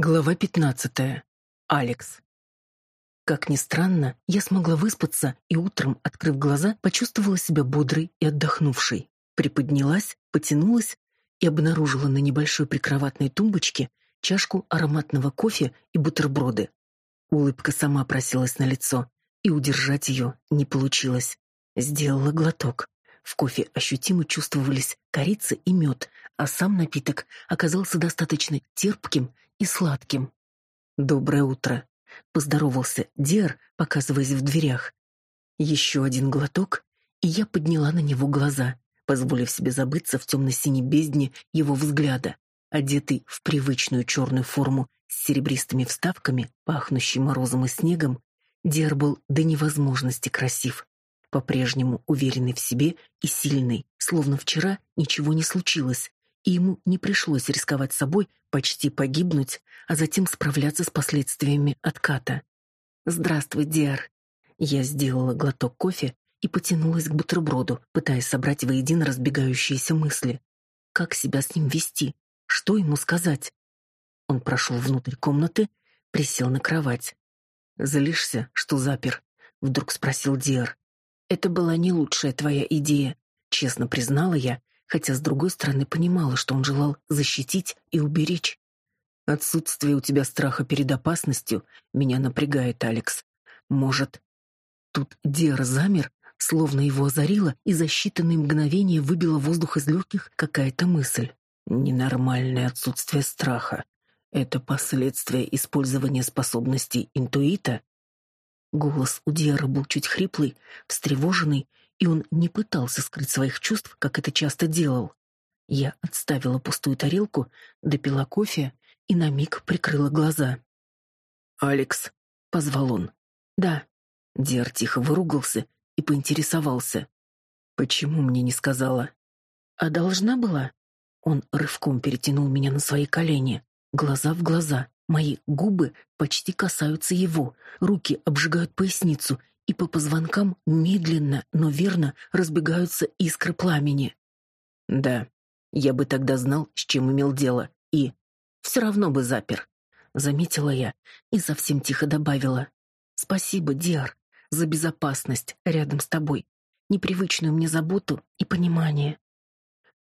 Глава пятнадцатая. Алекс. Как ни странно, я смогла выспаться и утром, открыв глаза, почувствовала себя бодрой и отдохнувшей. Приподнялась, потянулась и обнаружила на небольшой прикроватной тумбочке чашку ароматного кофе и бутерброды. Улыбка сама просилась на лицо, и удержать ее не получилось. Сделала глоток. В кофе ощутимо чувствовались корица и мед, а сам напиток оказался достаточно терпким и сладким. «Доброе утро», поздоровался Дер, показываясь в дверях. Еще один глоток, и я подняла на него глаза, позволив себе забыться в темно-синей бездне его взгляда, одетый в привычную черную форму с серебристыми вставками, пахнущий морозом и снегом, Дер был до невозможности красив, по-прежнему уверенный в себе и сильный, словно вчера ничего не случилось, и ему не пришлось рисковать собой, почти погибнуть, а затем справляться с последствиями отката. «Здравствуй, Диар». Я сделала глоток кофе и потянулась к бутерброду, пытаясь собрать воедино разбегающиеся мысли. Как себя с ним вести? Что ему сказать? Он прошел внутрь комнаты, присел на кровать. «Злишься, что запер?» — вдруг спросил Диар. «Это была не лучшая твоя идея», — честно признала я, хотя с другой стороны понимала, что он желал защитить и уберечь. Отсутствие у тебя страха перед опасностью меня напрягает, Алекс. Может, тут Диар замер, словно его озарило, и за считанные мгновения выбило воздух из легких какая-то мысль. Ненормальное отсутствие страха. Это последствия использования способностей интуита? Голос у Диара был чуть хриплый, встревоженный и он не пытался скрыть своих чувств, как это часто делал. Я отставила пустую тарелку, допила кофе и на миг прикрыла глаза. «Алекс», — позвал он. «Да». Диар тихо выругался и поинтересовался. «Почему мне не сказала?» «А должна была?» Он рывком перетянул меня на свои колени, глаза в глаза. Мои губы почти касаются его, руки обжигают поясницу, и по позвонкам медленно, но верно разбегаются искры пламени. Да, я бы тогда знал, с чем имел дело, и все равно бы запер, заметила я и совсем тихо добавила: "Спасибо, Диар, за безопасность рядом с тобой, непривычную мне заботу и понимание".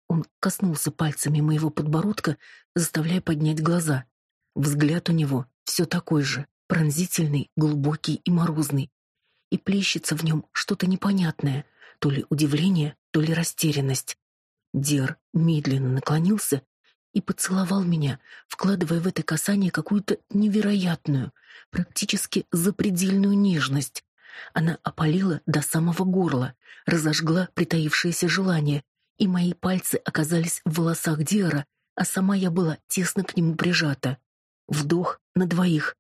Он коснулся пальцами моего подбородка, заставляя поднять глаза. Взгляд у него все такой же, пронзительный, глубокий и морозный, и плещется в нем что-то непонятное, то ли удивление, то ли растерянность. Дер медленно наклонился и поцеловал меня, вкладывая в это касание какую-то невероятную, практически запредельную нежность. Она опалила до самого горла, разожгла притаившееся желание, и мои пальцы оказались в волосах Диара, а сама я была тесно к нему прижата. Вдох на двоих.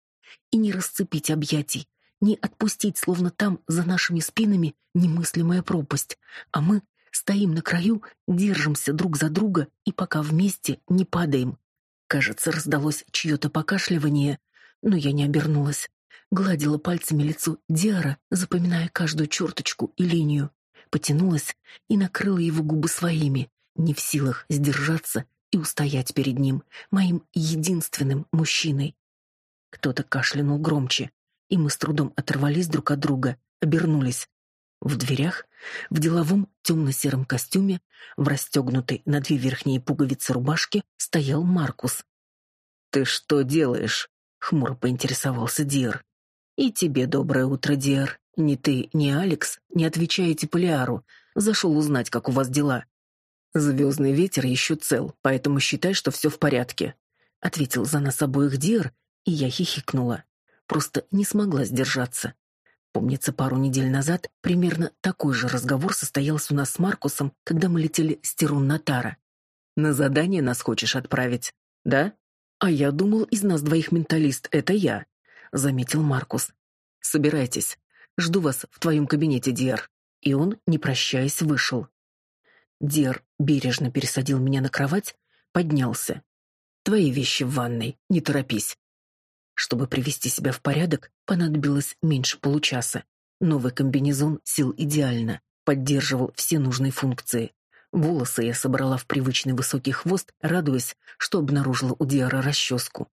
И не расцепить объятий, не отпустить, словно там, за нашими спинами, немыслимая пропасть, а мы стоим на краю, держимся друг за друга и пока вместе не падаем. Кажется, раздалось чье-то покашливание, но я не обернулась. Гладила пальцами лицо Диара, запоминая каждую черточку и линию. Потянулась и накрыла его губы своими, не в силах сдержаться и устоять перед ним, моим единственным мужчиной. Кто-то кашлянул громче и мы с трудом оторвались друг от друга, обернулись. В дверях, в деловом темно-сером костюме, в расстегнутой на две верхние пуговицы рубашке, стоял Маркус. «Ты что делаешь?» — хмуро поинтересовался Диар. «И тебе доброе утро, Диар. Ни ты, ни Алекс не отвечаете Полиару. Зашел узнать, как у вас дела». «Звездный ветер еще цел, поэтому считай, что все в порядке», — ответил за нас обоих Диар, и я хихикнула просто не смогла сдержаться. Помнится, пару недель назад примерно такой же разговор состоялся у нас с Маркусом, когда мы летели с Тирун-Натара. «На задание нас хочешь отправить, да?» «А я думал, из нас двоих менталист — это я», — заметил Маркус. «Собирайтесь. Жду вас в твоем кабинете, Диар». И он, не прощаясь, вышел. Диар бережно пересадил меня на кровать, поднялся. «Твои вещи в ванной, не торопись. Чтобы привести себя в порядок, понадобилось меньше получаса. Новый комбинезон сел идеально. поддерживал все нужные функции. Волосы я собрала в привычный высокий хвост, радуясь, что обнаружила у Диара расческу.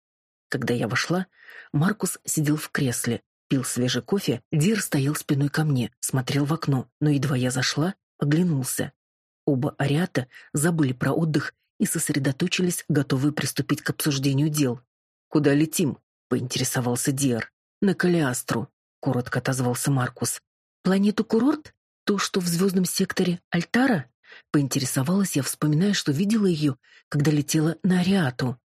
Когда я вошла, Маркус сидел в кресле, пил свежий кофе, Дир стоял спиной ко мне, смотрел в окно, но едва я зашла, оглянулся. Оба ариата забыли про отдых и сосредоточились, готовые приступить к обсуждению дел. «Куда летим?» — поинтересовался Диар. «На Калиастру», — коротко отозвался Маркус. «Планету-курорт? То, что в звездном секторе Альтара?» Поинтересовалась я, вспоминая, что видела ее, когда летела на Ариату.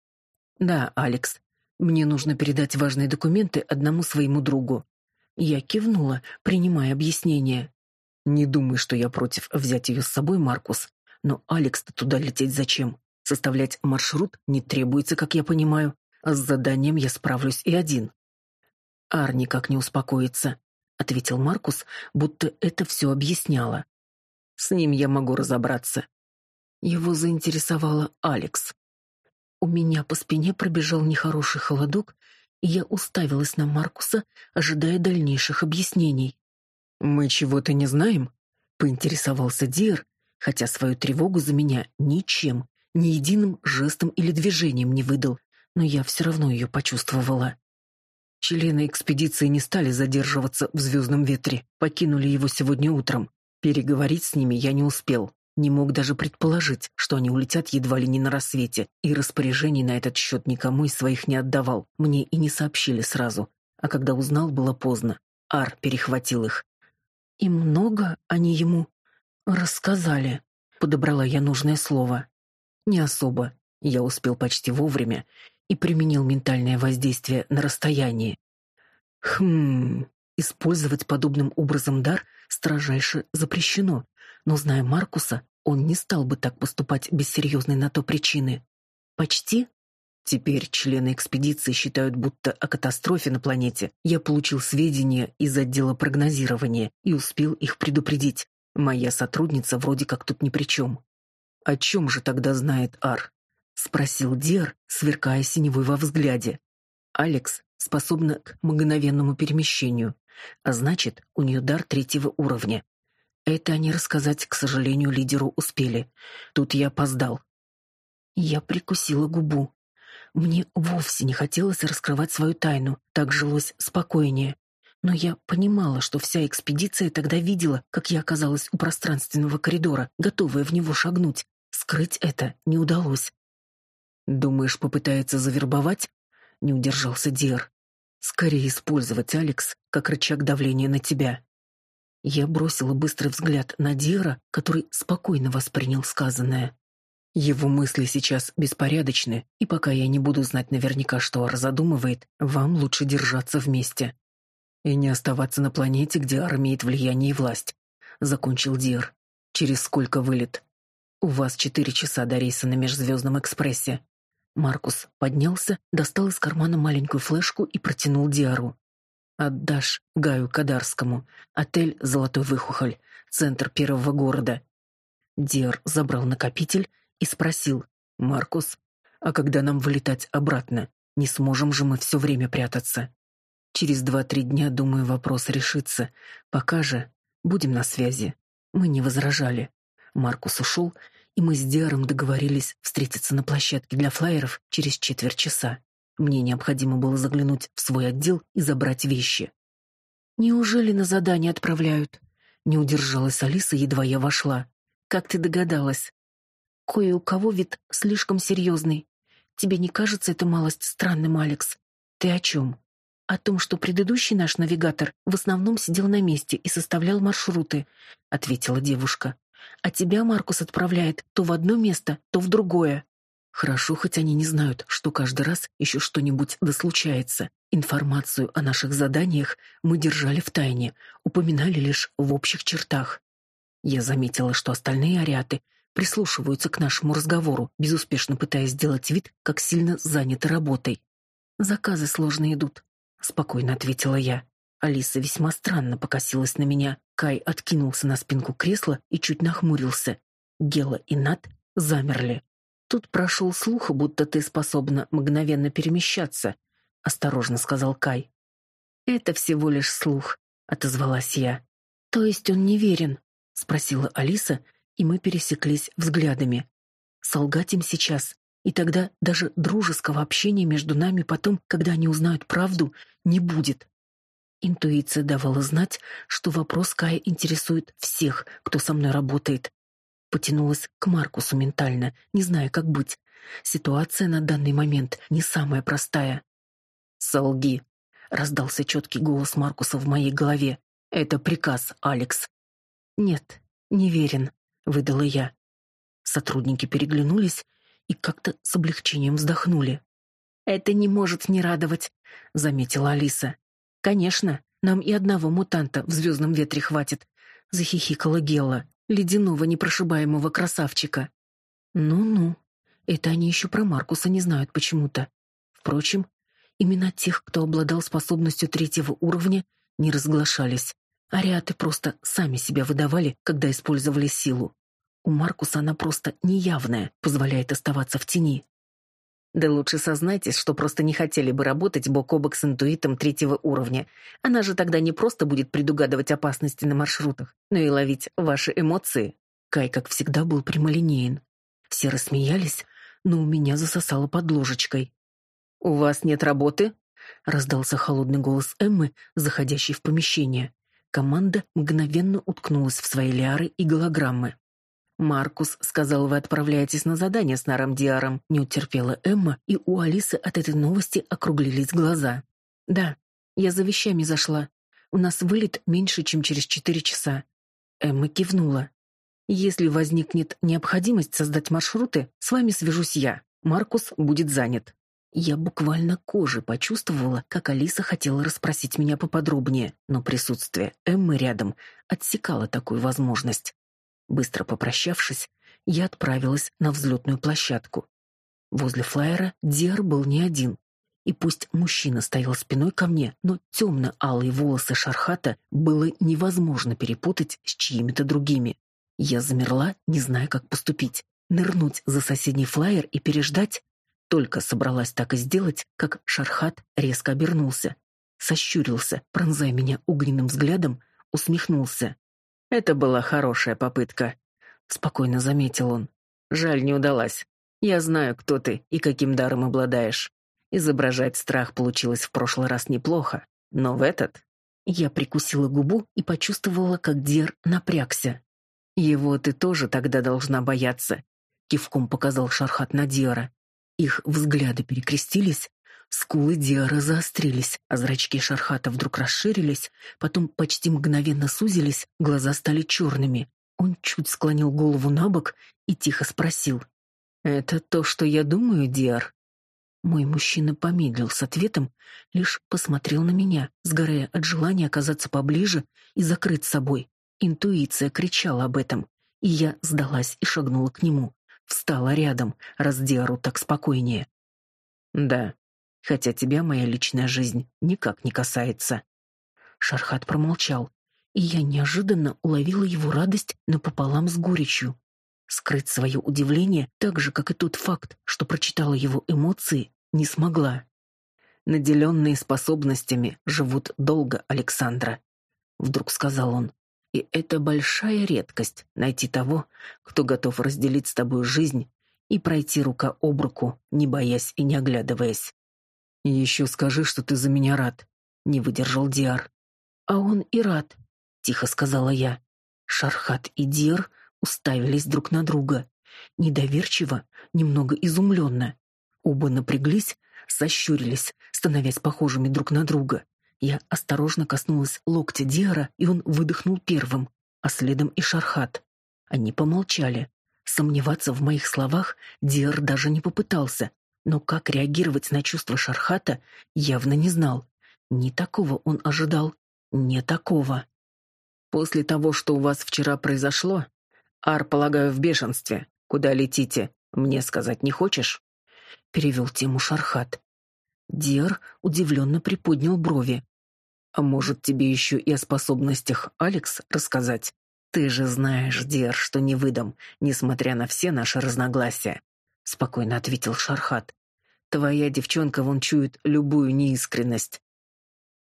«Да, Алекс, мне нужно передать важные документы одному своему другу». Я кивнула, принимая объяснение. «Не думай, что я против взять ее с собой, Маркус. Но Алекс-то туда лететь зачем? Составлять маршрут не требуется, как я понимаю. А с заданием я справлюсь и один». «Ар никак не успокоится», — ответил Маркус, будто это все объясняло. «С ним я могу разобраться». Его заинтересовала Алекс. У меня по спине пробежал нехороший холодок, и я уставилась на Маркуса, ожидая дальнейших объяснений. «Мы чего-то не знаем?» — поинтересовался Дир, хотя свою тревогу за меня ничем, ни единым жестом или движением не выдал, но я все равно ее почувствовала. Члены экспедиции не стали задерживаться в звездном ветре, покинули его сегодня утром. Переговорить с ними я не успел. Не мог даже предположить, что они улетят едва ли не на рассвете, и распоряжений на этот счет никому из своих не отдавал. Мне и не сообщили сразу. А когда узнал, было поздно. Ар перехватил их. «И много они ему рассказали?» Подобрала я нужное слово. «Не особо. Я успел почти вовремя и применил ментальное воздействие на расстоянии. Хм, использовать подобным образом дар строжайше запрещено, но, зная Маркуса, он не стал бы так поступать без серьезной на то причины. Почти? Теперь члены экспедиции считают, будто о катастрофе на планете я получил сведения из отдела прогнозирования и успел их предупредить. Моя сотрудница вроде как тут ни при чем. О чем же тогда знает Ар? Спросил Дер, сверкая синевой во взгляде. Алекс способна к мгновенному перемещению, а значит, у нее дар третьего уровня. Это они рассказать, к сожалению, лидеру успели. Тут я опоздал. Я прикусила губу. Мне вовсе не хотелось раскрывать свою тайну, так жилось спокойнее. Но я понимала, что вся экспедиция тогда видела, как я оказалась у пространственного коридора, готовая в него шагнуть. Скрыть это не удалось. «Думаешь, попытается завербовать?» — не удержался Дир. «Скорее использовать Алекс как рычаг давления на тебя». Я бросила быстрый взгляд на Дира, который спокойно воспринял сказанное. Его мысли сейчас беспорядочны, и пока я не буду знать наверняка, что Ар задумывает, вам лучше держаться вместе. И не оставаться на планете, где Ар имеет влияние и власть. Закончил Дир. Через сколько вылет? У вас четыре часа до рейса на межзвездном экспрессе. Маркус поднялся, достал из кармана маленькую флешку и протянул Диару. Отдашь Гаю Кадарскому. Отель «Золотой выхухоль», центр первого города. Диар забрал накопитель и спросил. «Маркус, а когда нам вылетать обратно? Не сможем же мы все время прятаться?» «Через два-три дня, думаю, вопрос решится. Пока же будем на связи». Мы не возражали. Маркус ушел, и мы с Диаром договорились встретиться на площадке для флайеров через четверть часа. Мне необходимо было заглянуть в свой отдел и забрать вещи. «Неужели на задание отправляют?» Не удержалась Алиса, едва я вошла. «Как ты догадалась?» «Кое у кого вид слишком серьезный. Тебе не кажется это малость странным, Алекс? Ты о чем?» «О том, что предыдущий наш навигатор в основном сидел на месте и составлял маршруты», — ответила девушка. «А тебя Маркус отправляет то в одно место, то в другое». Хорошо, хоть они не знают, что каждый раз еще что-нибудь да случается. Информацию о наших заданиях мы держали в тайне, упоминали лишь в общих чертах. Я заметила, что остальные ариаты прислушиваются к нашему разговору, безуспешно пытаясь сделать вид, как сильно заняты работой. «Заказы сложно идут», — спокойно ответила я. Алиса весьма странно покосилась на меня. Кай откинулся на спинку кресла и чуть нахмурился. Гела и Нат замерли. Тут прошел слух, будто ты способна мгновенно перемещаться, осторожно сказал Кай. Это всего лишь слух, отозвалась я. То есть он неверен, спросила Алиса, и мы пересеклись взглядами. Солгать им сейчас, и тогда даже дружеского общения между нами потом, когда они узнают правду, не будет. Интуиция давала знать, что вопрос Кая интересует всех, кто со мной работает. Потянулась к Маркусу ментально, не зная, как быть. Ситуация на данный момент не самая простая. «Солги!» — раздался четкий голос Маркуса в моей голове. «Это приказ, Алекс». «Нет, не верен», — выдала я. Сотрудники переглянулись и как-то с облегчением вздохнули. «Это не может не радовать», — заметила Алиса. «Конечно, нам и одного мутанта в звездном ветре хватит», — захихикала Гелла, ледяного непрошибаемого красавчика. «Ну-ну, это они еще про Маркуса не знают почему-то. Впрочем, имена тех, кто обладал способностью третьего уровня, не разглашались. Ариаты просто сами себя выдавали, когда использовали силу. У Маркуса она просто неявная, позволяет оставаться в тени. Да лучше сознайтесь, что просто не хотели бы работать бок о бок с интуитом третьего уровня. Она же тогда не просто будет предугадывать опасности на маршрутах, но и ловить ваши эмоции. Кай, как всегда, был прямолинеен. Все рассмеялись, но у меня засосало под ложечкой. «У вас нет работы?» — раздался холодный голос Эммы, заходящей в помещение. Команда мгновенно уткнулась в свои лиары и голограммы. «Маркус сказал, вы отправляетесь на задание с Наром Диаром», — не утерпела Эмма, и у Алисы от этой новости округлились глаза. «Да, я за вещами зашла. У нас вылет меньше, чем через четыре часа». Эмма кивнула. «Если возникнет необходимость создать маршруты, с вами свяжусь я. Маркус будет занят». Я буквально кожей почувствовала, как Алиса хотела расспросить меня поподробнее, но присутствие Эммы рядом отсекало такую возможность. Быстро попрощавшись, я отправилась на взлетную площадку. Возле флайера Диар был не один. И пусть мужчина стоял спиной ко мне, но темно-алые волосы Шархата было невозможно перепутать с чьими-то другими. Я замерла, не зная, как поступить. Нырнуть за соседний флайер и переждать? Только собралась так и сделать, как Шархат резко обернулся. Сощурился, пронзая меня огненным взглядом, усмехнулся. Это была хорошая попытка, спокойно заметил он. Жаль, не удалась. Я знаю, кто ты и каким даром обладаешь. Изображать страх получилось в прошлый раз неплохо, но в этот я прикусила губу и почувствовала, как Дер напрягся. Его ты тоже тогда должна бояться, кивком показал Шархат на Диара. Их взгляды перекрестились, Скулы Диара заострились, а зрачки Шархата вдруг расширились, потом почти мгновенно сузились, глаза стали черными. Он чуть склонил голову на бок и тихо спросил. «Это то, что я думаю, Диар?» Мой мужчина помедлил с ответом, лишь посмотрел на меня, сгорая от желания оказаться поближе и закрыть собой. Интуиция кричала об этом, и я сдалась и шагнула к нему. Встала рядом, раз Диару так спокойнее. «Да», хотя тебя моя личная жизнь никак не касается. Шархат промолчал, и я неожиданно уловила его радость напополам с горечью. Скрыть свое удивление, так же, как и тот факт, что прочитала его эмоции, не смогла. Наделенные способностями живут долго, Александра, вдруг сказал он. И это большая редкость найти того, кто готов разделить с тобой жизнь и пройти рука об руку, не боясь и не оглядываясь. Еще скажи, что ты за меня рад, не выдержал Диар. А он и рад, тихо сказала я. Шархат и Диар уставились друг на друга, недоверчиво, немного изумленно. Оба напряглись, сощурились, становясь похожими друг на друга. Я осторожно коснулась локтя Диара, и он выдохнул первым, а следом и Шархат. Они помолчали. Сомневаться в моих словах Диар даже не попытался, но как реагировать на чувства Шархата, явно не знал. Не такого он ожидал, не такого. После того, что у вас вчера произошло, Ар, полагаю, в бешенстве. Куда летите? Мне сказать не хочешь? Перевел тему Шархат. Дер удивленно приподнял брови. А может, тебе еще и о способностях Алекс рассказать? Ты же знаешь, Дер, что не выдам, несмотря на все наши разногласия спокойно ответил Шархат. Твоя девчонка вон чует любую неискренность.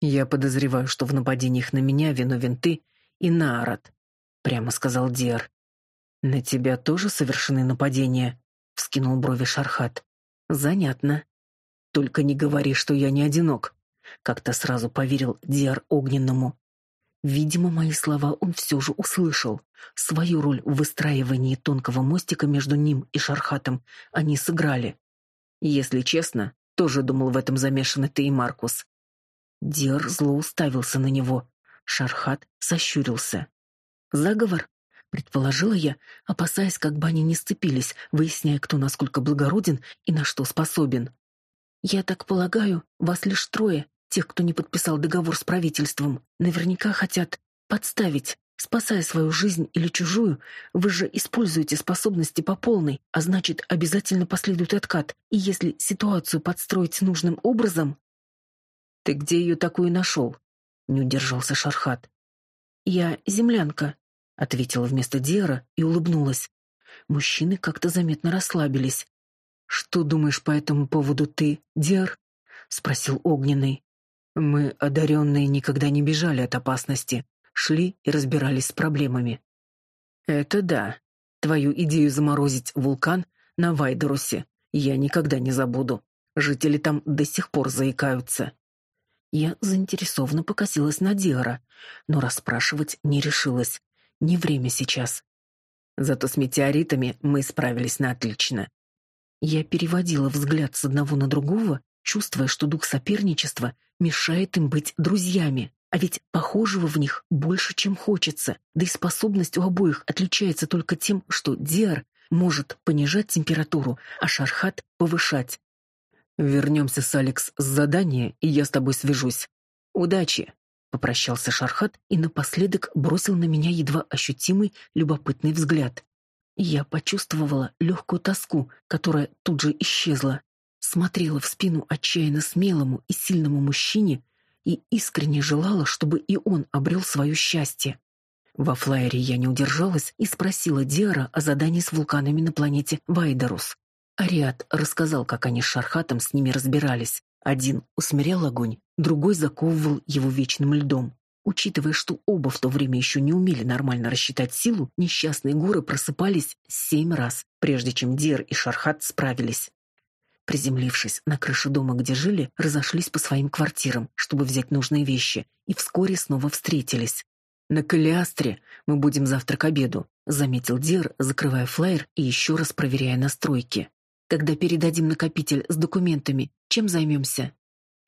Я подозреваю, что в нападениях на меня виновен ты и Наарат. прямо сказал Диар. На тебя тоже совершены нападения, вскинул брови Шархат. Занятно. Только не говори, что я не одинок. Как-то сразу поверил Диар Огненному. Видимо, мои слова он все же услышал. Свою роль в выстраивании тонкого мостика между ним и Шархатом они сыграли. Если честно, тоже думал, в этом замешаны ты и Маркус. Диар зло уставился на него. Шархат сощурился. Заговор, предположила я, опасаясь, как бы они не сцепились, выясняя, кто насколько благороден и на что способен. Я так полагаю, вас лишь трое, тех, кто не подписал договор с правительством, наверняка хотят подставить, спасая свою жизнь или чужую. Вы же используете способности по полной, а значит, обязательно последует откат. И если ситуацию подстроить нужным образом... Ты где ее такую нашел? Не удержался Шархат. Я землянка, ответила вместо Диара и улыбнулась. Мужчины как-то заметно расслабились. Что думаешь по этому поводу ты, Диар? спросил Огненный. Мы, одаренные, никогда не бежали от опасности, шли и разбирались с проблемами. Это да. Твою идею заморозить вулкан на Вайдерусе я никогда не забуду. Жители там до сих пор заикаются. Я заинтересованно покосилась на Диара, но расспрашивать не решилась. Не время сейчас. Зато с метеоритами мы справились на отлично. Я переводила взгляд с одного на другого, чувствуя, что дух соперничества мешает им быть друзьями. А ведь похожего в них больше, чем хочется. Да и способность у обоих отличается только тем, что Диар может понижать температуру, а Шархат — повышать. «Вернемся с Алекс с задания, и я с тобой свяжусь. Удачи!» — попрощался Шархат и напоследок бросил на меня едва ощутимый любопытный взгляд. Я почувствовала легкую тоску, которая тут же исчезла смотрела в спину отчаянно смелому и сильному мужчине и искренне желала, чтобы и он обрел свое счастье. Во флайере я не удержалась и спросила Диара о задании с вулканами на планете Вайдерус. Ариат рассказал, как они с Шархатом с ними разбирались. Один усмирял огонь, другой заковывал его вечным льдом. Учитывая, что оба в то время еще не умели нормально рассчитать силу, несчастные горы просыпались семь раз, прежде чем Диар и Шархат справились. Приземлившись на крышу дома, где жили, разошлись по своим квартирам, чтобы взять нужные вещи, и вскоре снова встретились. «На Калиастре мы будем завтра к обеду», — заметил Дир, закрывая флаер и еще раз проверяя настройки. «Когда передадим накопитель с документами, чем займемся?»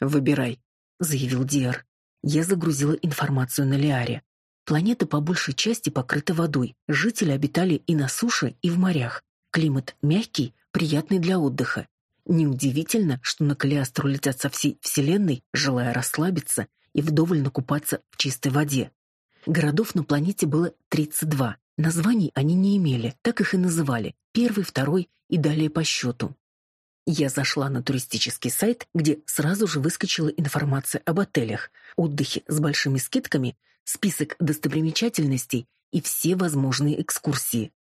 «Выбирай», — заявил Диар. Я загрузила информацию на Лиаре. Планета по большей части покрыта водой. Жители обитали и на суше, и в морях. Климат мягкий, приятный для отдыха. Неудивительно, что на Калиастру летят со всей Вселенной, желая расслабиться и вдоволь накупаться в чистой воде. Городов на планете было 32. Названий они не имели, так их и называли. Первый, второй и далее по счету. Я зашла на туристический сайт, где сразу же выскочила информация об отелях, отдыхе с большими скидками, список достопримечательностей и все возможные экскурсии.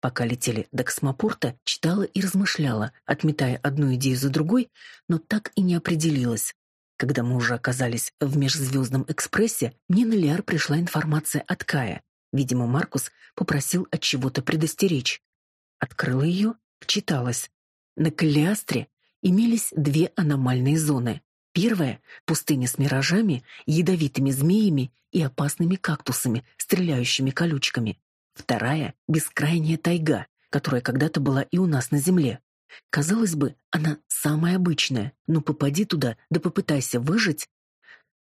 Пока летели до космопорта, читала и размышляла, отметая одну идею за другой, но так и не определилась. Когда мы уже оказались в межзвездном экспрессе, мне на Лиар пришла информация от Кая. Видимо, Маркус попросил от чего-то предостеречь. Открыла ее, вчиталась. На Калиастре имелись две аномальные зоны. Первая — пустыня с миражами, ядовитыми змеями и опасными кактусами, стреляющими колючками. Вторая — бескрайняя тайга, которая когда-то была и у нас на земле. Казалось бы, она самая обычная, но попади туда, да попытайся выжить.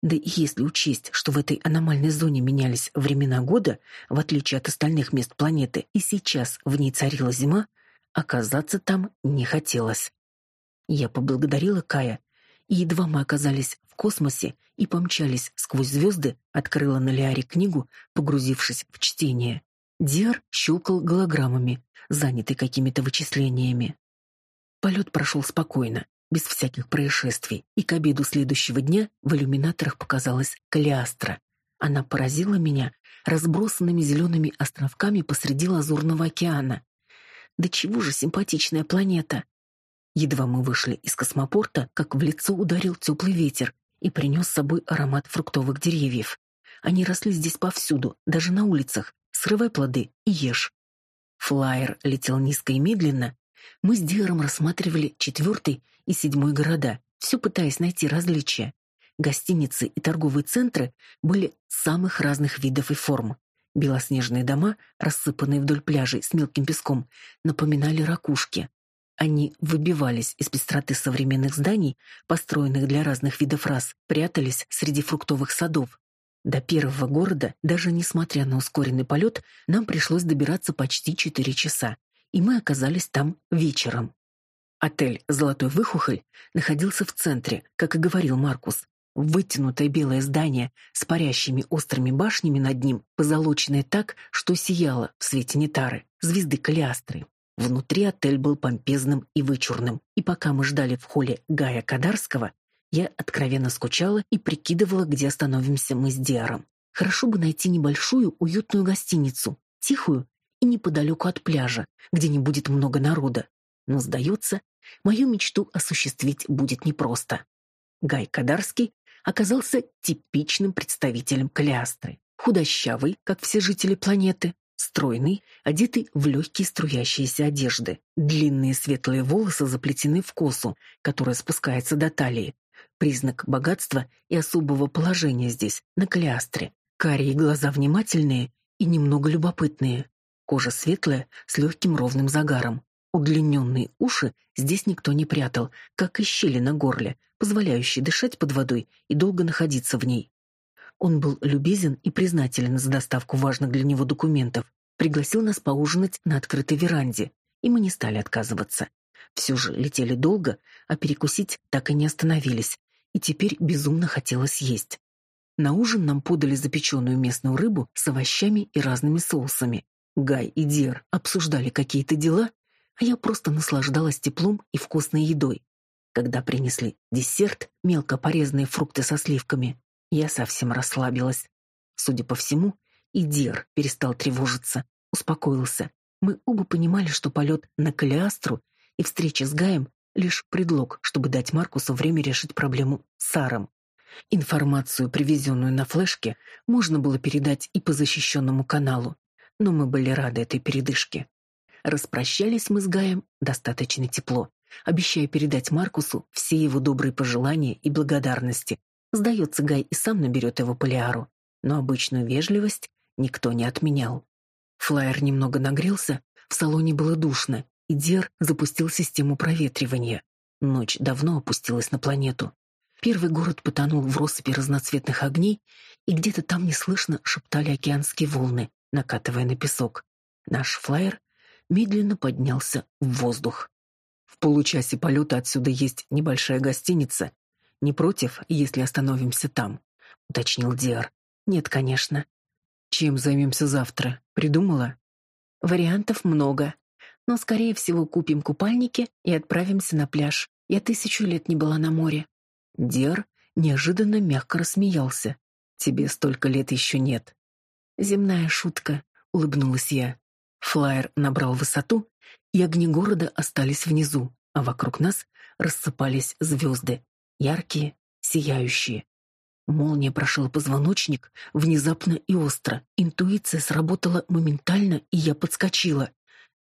Да и если учесть, что в этой аномальной зоне менялись времена года, в отличие от остальных мест планеты, и сейчас в ней царила зима, оказаться там не хотелось. Я поблагодарила Кая, и едва мы оказались в космосе и помчались сквозь звезды, открыла на Лиаре книгу, погрузившись в чтение. Диар щелкал голограммами, занятый какими-то вычислениями. Полет прошел спокойно, без всяких происшествий, и к обеду следующего дня в иллюминаторах показалась Калиастра. Она поразила меня разбросанными зелеными островками посреди лазурного океана. Да чего же симпатичная планета! Едва мы вышли из космопорта, как в лицо ударил теплый ветер и принес с собой аромат фруктовых деревьев. Они росли здесь повсюду, даже на улицах, срывай плоды и ешь. Флайер летел низко и медленно. Мы с Диаром рассматривали четвертый и седьмой города, все пытаясь найти различия. Гостиницы и торговые центры были самых разных видов и форм. Белоснежные дома, рассыпанные вдоль пляжей с мелким песком, напоминали ракушки. Они выбивались из пестроты современных зданий, построенных для разных видов рас, прятались среди фруктовых садов. До первого города, даже несмотря на ускоренный полет, нам пришлось добираться почти четыре часа, и мы оказались там вечером. Отель «Золотой выхухоль» находился в центре, как и говорил Маркус. Вытянутое белое здание с парящими острыми башнями над ним, позолоченное так, что сияло в свете нетары, звезды Калиастры. Внутри отель был помпезным и вычурным, и пока мы ждали в холле Гая Кадарского, я откровенно скучала и прикидывала, где остановимся мы с Диаром. Хорошо бы найти небольшую уютную гостиницу, тихую и неподалеку от пляжа, где не будет много народа. Но, сдается, мою мечту осуществить будет непросто. Гай Кадарский оказался типичным представителем Калиастры. Худощавый, как все жители планеты, стройный, одетый в легкие струящиеся одежды. Длинные светлые волосы заплетены в косу, которая спускается до талии. Признак богатства и особого положения здесь, на Калиастре. Карие глаза внимательные и немного любопытные. Кожа светлая, с легким ровным загаром. Удлиненные уши здесь никто не прятал, как и щели на горле, позволяющие дышать под водой и долго находиться в ней. Он был любезен и признателен за доставку важных для него документов, пригласил нас поужинать на открытой веранде, и мы не стали отказываться. Все же летели долго, а перекусить так и не остановились, и теперь безумно хотелось есть. На ужин нам подали запеченную местную рыбу с овощами и разными соусами. Гай и Дер обсуждали какие-то дела, а я просто наслаждалась теплом и вкусной едой. Когда принесли десерт, мелко порезанные фрукты со сливками, я совсем расслабилась. Судя по всему, и Дир перестал тревожиться, успокоился. Мы оба понимали, что полет на Калиастру и встреча с Гаем — лишь предлог, чтобы дать Маркусу время решить проблему с Саром. Информацию, привезенную на флешке, можно было передать и по защищенному каналу, но мы были рады этой передышке. Распрощались мы с Гаем достаточно тепло, обещая передать Маркусу все его добрые пожелания и благодарности. Сдается, Гай и сам наберет его Полиару, но обычную вежливость никто не отменял. Флайер немного нагрелся, в салоне было душно, и Дер запустил систему проветривания. Ночь давно опустилась на планету. Первый город потонул в россыпи разноцветных огней, и где-то там неслышно шептали океанские волны, накатывая на песок. Наш флайер медленно поднялся в воздух. В получасе полета отсюда есть небольшая гостиница. Не против, если остановимся там, уточнил Диар. Нет, конечно. Чем займемся завтра? Придумала? Вариантов много, но скорее всего купим купальники и отправимся на пляж. Я тысячу лет не была на море. Диар неожиданно мягко рассмеялся. Тебе столько лет еще нет. Земная шутка, улыбнулась я. Флайер набрал высоту, и огни города остались внизу, а вокруг нас рассыпались звезды, яркие, сияющие. Молния прошила позвоночник внезапно и остро. Интуиция сработала моментально, и я подскочила.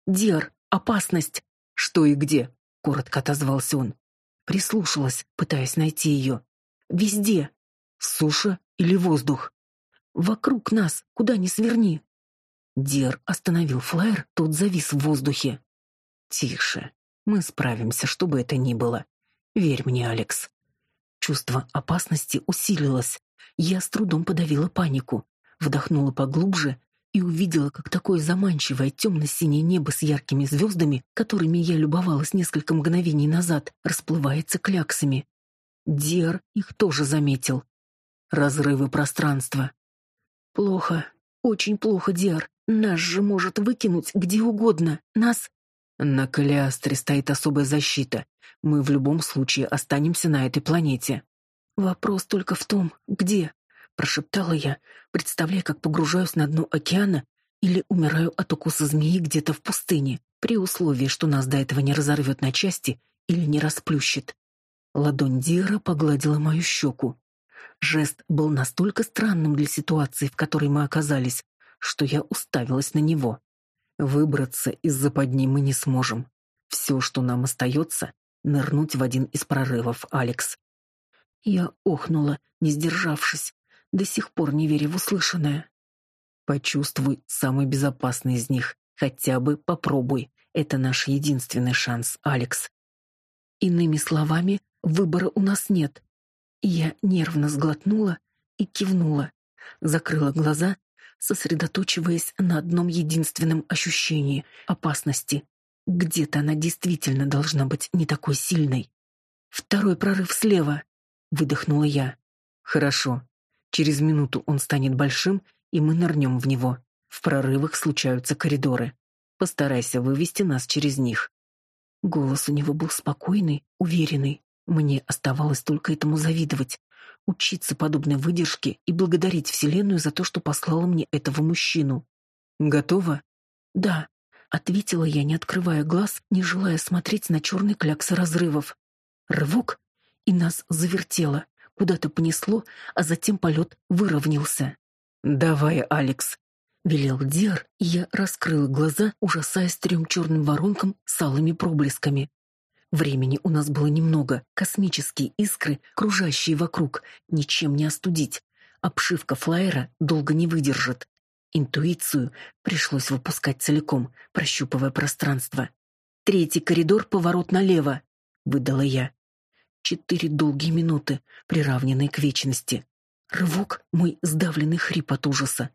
«Диар, опасность!» «Что и где?» — коротко отозвался он. Прислушалась, пытаясь найти ее. «Везде. Суша или воздух?» «Вокруг нас, куда ни сверни». Дер остановил флайер, тот завис в воздухе. Тише. Мы справимся, что бы это ни было. Верь мне, Алекс. Чувство опасности усилилось. Я с трудом подавила панику, вдохнула поглубже и увидела, как такое заманчивое темно-синее небо с яркими звездами, которыми я любовалась несколько мгновений назад, расплывается кляксами. Дер их тоже заметил. Разрывы пространства. Плохо, очень плохо, Дер. Нас же может выкинуть где угодно. Нас... На Калиастре стоит особая защита. Мы в любом случае останемся на этой планете. Вопрос только в том, где, прошептала я, представляя, как погружаюсь на дно океана или умираю от укуса змеи где-то в пустыне, при условии, что нас до этого не разорвет на части или не расплющит. Ладонь Дира погладила мою щеку. Жест был настолько странным для ситуации, в которой мы оказались, что я уставилась на него. Выбраться из западни мы не сможем. Все, что нам остается, нырнуть в один из прорывов, Алекс. Я охнула, не сдержавшись, до сих пор не веря в услышанное. Почувствуй самый безопасный из них, хотя бы попробуй. Это наш единственный шанс, Алекс. Иными словами, выбора у нас нет. Я нервно сглотнула и кивнула, закрыла глаза, сосредоточиваясь на одном единственном ощущении опасности. Где-то она действительно должна быть не такой сильной. Второй прорыв слева, выдохнула я. Хорошо. Через минуту он станет большим, и мы нырнем в него. В прорывах случаются коридоры. Постарайся вывести нас через них. Голос у него был спокойный, уверенный. Мне оставалось только этому завидовать, учиться подобной выдержке и благодарить Вселенную за то, что послала мне этого мужчину. Готова? Да, ответила я, не открывая глаз, не желая смотреть на черный кляксы разрывов. Рывок, и нас завертело, куда-то понесло, а затем полет выровнялся. Давай, Алекс, велел Диар, и я раскрыла глаза, ужасаясь трем черным воронкам с алыми проблесками. Времени у нас было немного, космические искры, кружащие вокруг, ничем не остудить. Обшивка флайера долго не выдержит. Интуицию пришлось выпускать целиком, прощупывая пространство. «Третий коридор, поворот налево», — выдала я. Четыре долгие минуты, приравненные к вечности. Рывок, мой сдавленный хрип от ужаса.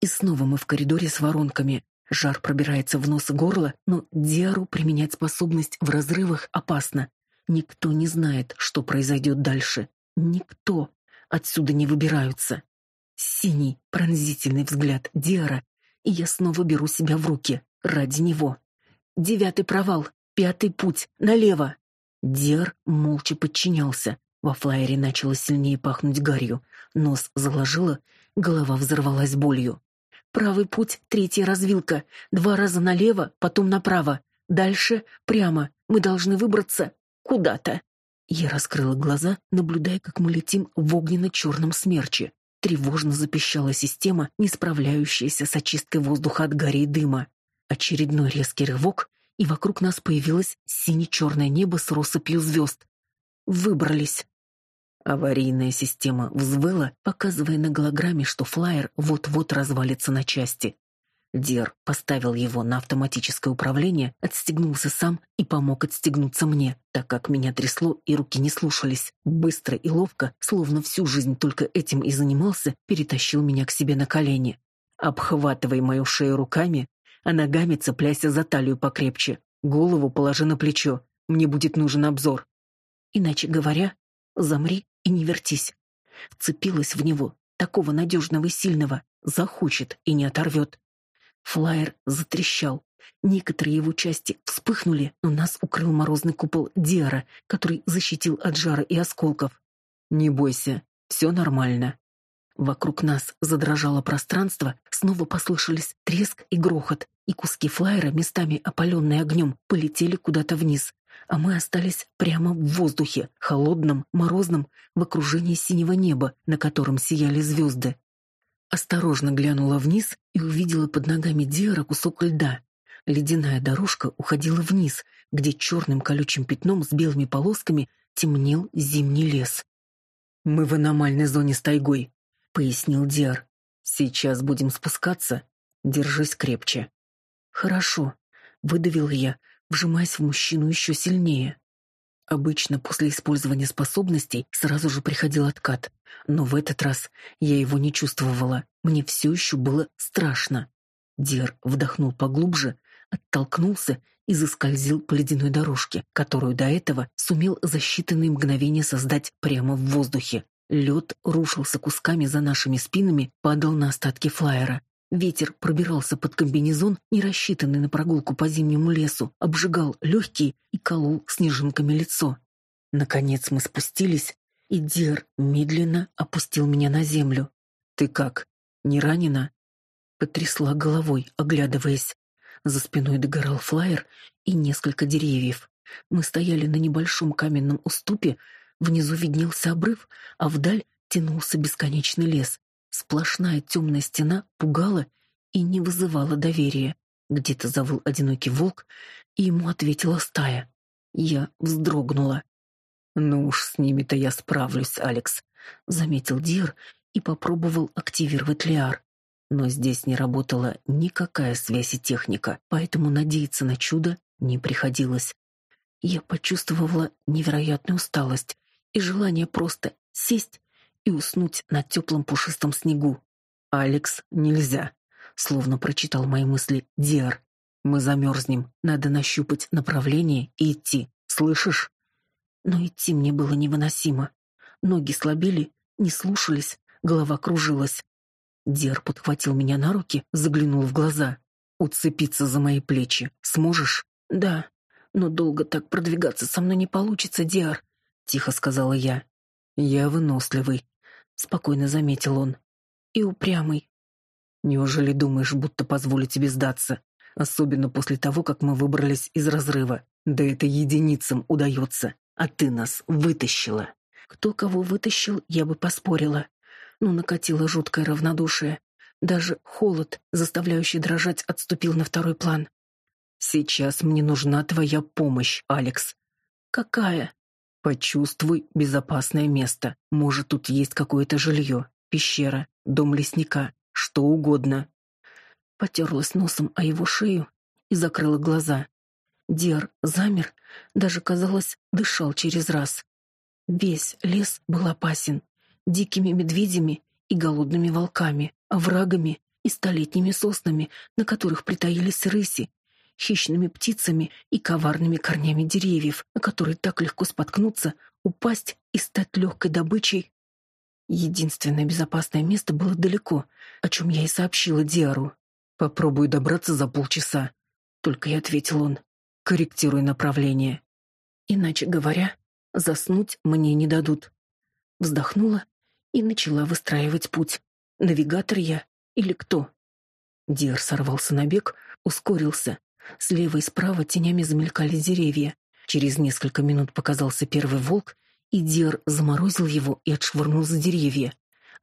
И снова мы в коридоре с воронками. Жар пробирается в нос и горло, но Диару применять способность в разрывах опасно. Никто не знает, что произойдет дальше. Никто. Отсюда не выбираются. Синий, пронзительный взгляд Диара, и я снова беру себя в руки. Ради него. Девятый провал. Пятый путь. Налево. Диар молча подчинялся. Во флайере начало сильнее пахнуть гарью. Нос заложило, голова взорвалась болью. Правый путь, третья развилка. Два раза налево, потом направо. Дальше прямо. Мы должны выбраться куда-то. Я раскрыла глаза, наблюдая, как мы летим в огненно-черном смерче. Тревожно запищала система, не справляющаяся с очисткой воздуха от гари и дыма. Очередной резкий рывок, и вокруг нас появилось сине-черное небо с россыпью звезд. Выбрались. Аварийная система взвыла, показывая на голограмме, что флайер вот-вот развалится на части. Дер поставил его на автоматическое управление, отстегнулся сам и помог отстегнуться мне, так как меня трясло и руки не слушались. Быстро и ловко, словно всю жизнь только этим и занимался, перетащил меня к себе на колени. Обхватывай мою шею руками, а ногами цепляйся за талию покрепче. Голову положи на плечо. Мне будет нужен обзор. Иначе говоря, замри и не вертись. Вцепилась в него, такого надежного и сильного, захочет и не оторвет. Флайер затрещал. Некоторые его части вспыхнули, но нас укрыл морозный купол Диара, который защитил от жара и осколков. «Не бойся, все нормально». Вокруг нас задрожало пространство, снова послышались треск и грохот, и куски флайера, местами опаленные огнем, полетели куда-то вниз, а мы остались прямо в воздухе, холодном, морозном, в окружении синего неба, на котором сияли звезды. Осторожно глянула вниз и увидела под ногами Диара кусок льда. Ледяная дорожка уходила вниз, где черным колючим пятном с белыми полосками темнел зимний лес. «Мы в аномальной зоне с тайгой», — пояснил Диар. «Сейчас будем спускаться. Держись крепче». «Хорошо», — выдавил я, вжимаясь в мужчину еще сильнее. Обычно после использования способностей сразу же приходил откат, но в этот раз я его не чувствовала. Мне все еще было страшно. Дер вдохнул поглубже, оттолкнулся и заскользил по ледяной дорожке, которую до этого сумел за считанные мгновения создать прямо в воздухе. Лед рушился кусками за нашими спинами, падал на остатки флайера. Ветер пробирался под комбинезон, не рассчитанный на прогулку по зимнему лесу, обжигал легкие и колол снежинками лицо. Наконец мы спустились, и Дир медленно опустил меня на землю. «Ты как? Не ранена?» Потрясла головой, оглядываясь. За спиной догорал флайер и несколько деревьев. Мы стояли на небольшом каменном уступе, внизу виднелся обрыв, а вдаль тянулся бесконечный лес. Сплошная темная стена пугала и не вызывало доверия. Где-то завыл одинокий волк, и ему ответила стая. Я вздрогнула. «Ну уж с ними-то я справлюсь, Алекс», — заметил Дир и попробовал активировать Лиар. Но здесь не работала никакая связь и техника, поэтому надеяться на чудо не приходилось. Я почувствовала невероятную усталость и желание просто сесть и уснуть на теплом пушистом снегу. «Алекс, нельзя», — словно прочитал мои мысли Диар. «Мы замерзнем, надо нащупать направление и идти, слышишь?» Но идти мне было невыносимо. Ноги слабели, не слушались, голова кружилась. Дер подхватил меня на руки, заглянул в глаза. «Уцепиться за мои плечи сможешь?» «Да, но долго так продвигаться со мной не получится, Диар», — тихо сказала я. «Я выносливый», — спокойно заметил он. «И упрямый». «Неужели думаешь, будто позволю тебе сдаться? Особенно после того, как мы выбрались из разрыва. Да это единицам удается а ты нас вытащила. Кто кого вытащил, я бы поспорила. Но накатило жуткое равнодушие. Даже холод, заставляющий дрожать, отступил на второй план. Сейчас мне нужна твоя помощь, Алекс. Какая? Почувствуй безопасное место. Может, тут есть какое-то жилье, пещера, дом лесника, что угодно. Потерлась носом о его шею и закрыла глаза. Дер замер, даже, казалось, дышал через раз. Весь лес был опасен. Дикими медведями и голодными волками, оврагами и столетними соснами, на которых притаились рыси, хищными птицами и коварными корнями деревьев, на которые так легко споткнуться, упасть и стать легкой добычей. Единственное безопасное место было далеко, о чем я и сообщила Диару. «Попробую добраться за полчаса», — только и ответил он корректируй направление. Иначе говоря, заснуть мне не дадут. Вздохнула и начала выстраивать путь. Навигатор я или кто? Дир сорвался на бег, ускорился. Слева и справа тенями замелькали деревья. Через несколько минут показался первый волк, и Дир заморозил его и отшвырнул за деревья.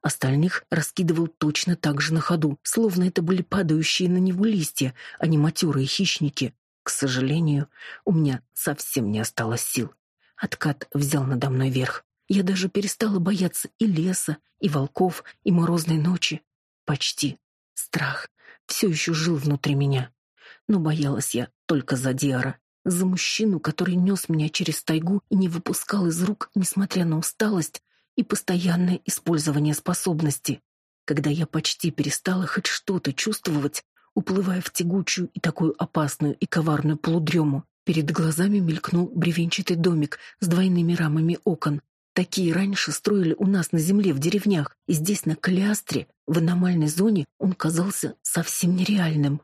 Остальных раскидывал точно так же на ходу, словно это были падающие на него листья, а не матерые хищники. К сожалению, у меня совсем не осталось сил. Откат взял надо мной верх. Я даже перестала бояться и леса, и волков, и морозной ночи. Почти. Страх все еще жил внутри меня. Но боялась я только за Диара, за мужчину, который нес меня через тайгу и не выпускал из рук, несмотря на усталость и постоянное использование способности. Когда я почти перестала хоть что-то чувствовать, уплывая в тягучую и такую опасную и коварную полудрему. Перед глазами мелькнул бревенчатый домик с двойными рамами окон. Такие раньше строили у нас на земле в деревнях, и здесь, на Калиастре, в аномальной зоне, он казался совсем нереальным.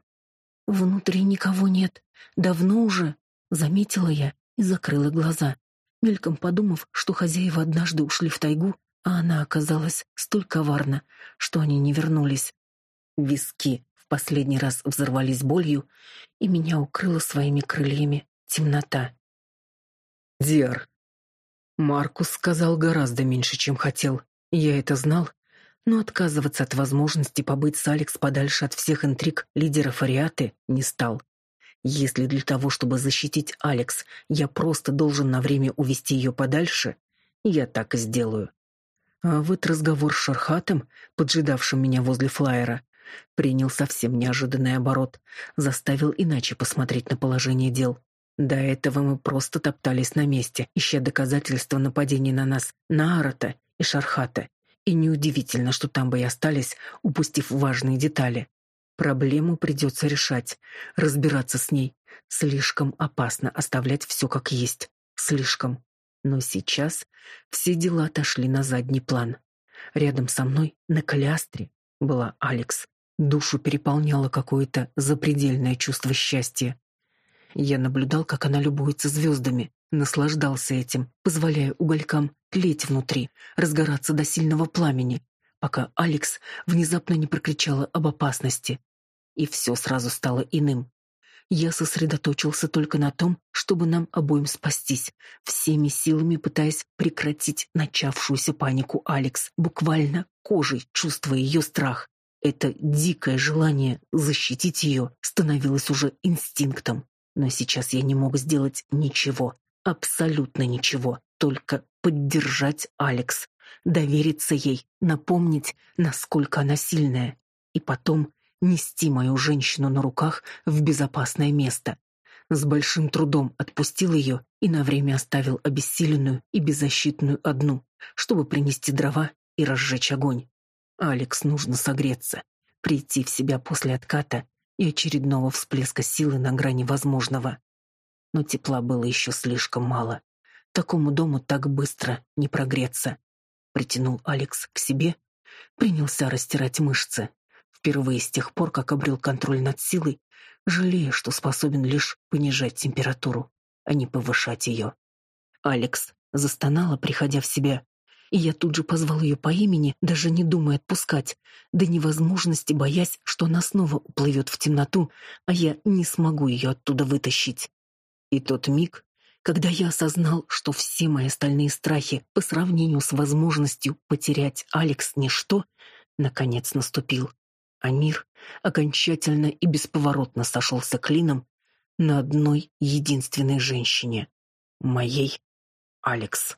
«Внутри никого нет. Давно уже», — заметила я и закрыла глаза, мельком подумав, что хозяева однажды ушли в тайгу, а она оказалась столь коварна, что они не вернулись. Виски последний раз взорвались болью, и меня укрыла своими крыльями темнота. «Диар». Маркус сказал гораздо меньше, чем хотел. Я это знал, но отказываться от возможности побыть с Алекс подальше от всех интриг лидеров Ариаты не стал. Если для того, чтобы защитить Алекс, я просто должен на время увести ее подальше, я так и сделаю. А вот разговор с Шархатом, поджидавшим меня возле флайера, принял совсем неожиданный оборот, заставил иначе посмотреть на положение дел. До этого мы просто топтались на месте, ища доказательства нападения на нас, на Арата и Шархата. И неудивительно, что там бы и остались, упустив важные детали. Проблему придется решать, разбираться с ней. Слишком опасно оставлять все как есть. Слишком. Но сейчас все дела отошли на задний план. Рядом со мной, на клястре, была Алекс. Душу переполняло какое-то запредельное чувство счастья. Я наблюдал, как она любуется звездами, наслаждался этим, позволяя уголькам тлеть внутри, разгораться до сильного пламени, пока Алекс внезапно не прокричала об опасности. И все сразу стало иным. Я сосредоточился только на том, чтобы нам обоим спастись, всеми силами пытаясь прекратить начавшуюся панику Алекс, буквально кожей чувствуя ее страх. Это дикое желание защитить ее становилось уже инстинктом. Но сейчас я не мог сделать ничего, абсолютно ничего, только поддержать Алекс, довериться ей, напомнить, насколько она сильная, и потом нести мою женщину на руках в безопасное место. С большим трудом отпустил ее и на время оставил обессиленную и беззащитную одну, чтобы принести дрова и разжечь огонь. Алекс нужно согреться, прийти в себя после отката и очередного всплеска силы на грани возможного. Но тепла было еще слишком мало. Такому дому так быстро не прогреться. Притянул Алекс к себе, принялся растирать мышцы. Впервые с тех пор, как обрел контроль над силой, жалея, что способен лишь понижать температуру, а не повышать ее. Алекс застонала, приходя в себя, и я тут же позвал ее по имени, даже не думая отпускать, до невозможности боясь, что она снова уплывет в темноту, а я не смогу ее оттуда вытащить. И тот миг, когда я осознал, что все мои остальные страхи по сравнению с возможностью потерять Алекс ничто, наконец наступил. А мир окончательно и бесповоротно сошелся клином на одной единственной женщине — моей Алекс.